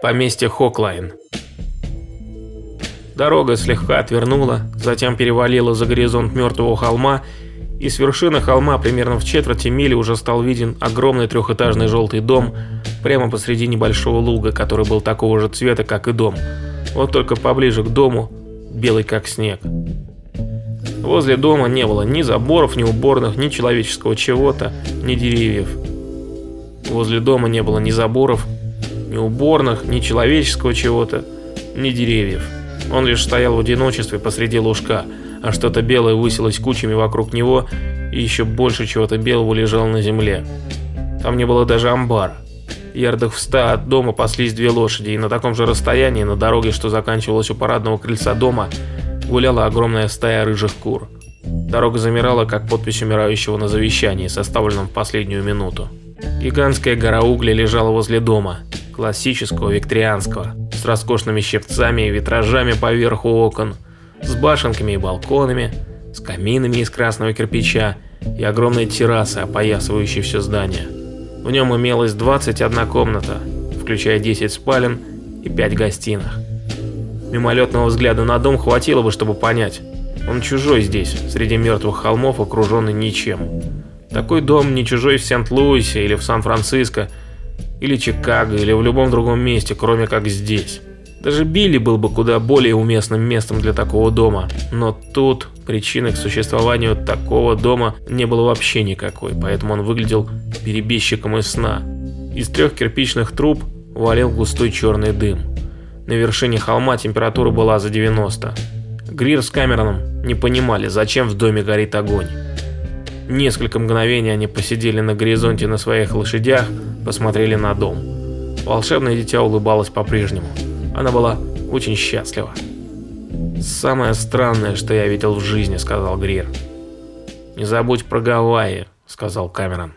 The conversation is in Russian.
Поместье Хоклайн. Дорога слегка отвернула, затем перевалила за горизонт мертвого холма, и с вершины холма примерно в четверти мили уже стал виден огромный трехэтажный желтый дом прямо посреди небольшого луга, который был такого же цвета, как и дом. Вот только поближе к дому, белый как снег. Возле дома не было ни заборов, ни уборных, ни человеческого чего-то, ни деревьев. Возле дома не было ни заборов, ни уборных, ни человеческого чего-то, ни деревьев. Он лишь стоял в одиночестве посреди лужка, а что-то белое высилось кучами вокруг него, и еще больше чего-то белого лежало на земле. Там не было даже амбара. Ярдах в ста от дома паслись две лошади, и на таком же расстоянии, на дороге, что заканчивалась у парадного крыльца дома, гуляла огромная стая рыжих кур. Дорога замирала, как подпись умирающего на завещании, составленном в последнюю минуту. Гигантская гора угля лежала возле дома, классического викторианского, с роскошными щипцами и витражами поверху окон, с башенками и балконами, с каминами из красного кирпича и огромной террасой, опоясывающей все здание. В нем имелось 21 комната, включая 10 спален и 5 гостиных. Мимолетного взгляда на дом хватило бы, чтобы понять, он чужой здесь, среди мертвых холмов, окруженный ничем. Такой дом не чужой в Сент-Луисе или в Сан-Франциско, или Чикаго, или в любом другом месте, кроме как здесь. Даже Билли был бы куда более уместным местом для такого дома, но тут причины к существованию такого дома не было вообще никакой, поэтому он выглядел перебежчиком из сна. Из трех кирпичных труб валил густой черный дым. На вершине холма температура была за 90. Грир с Камероном не понимали, зачем в доме горит огонь. Несколько мгновений они посидели на горизонте на своих лошадях, посмотрели на дом. Волшебное дитя улыбалось по-прежнему. Она была очень счастлива. «Самое странное, что я видел в жизни», — сказал Грир. «Не забудь про Гавайи», — сказал Камерон.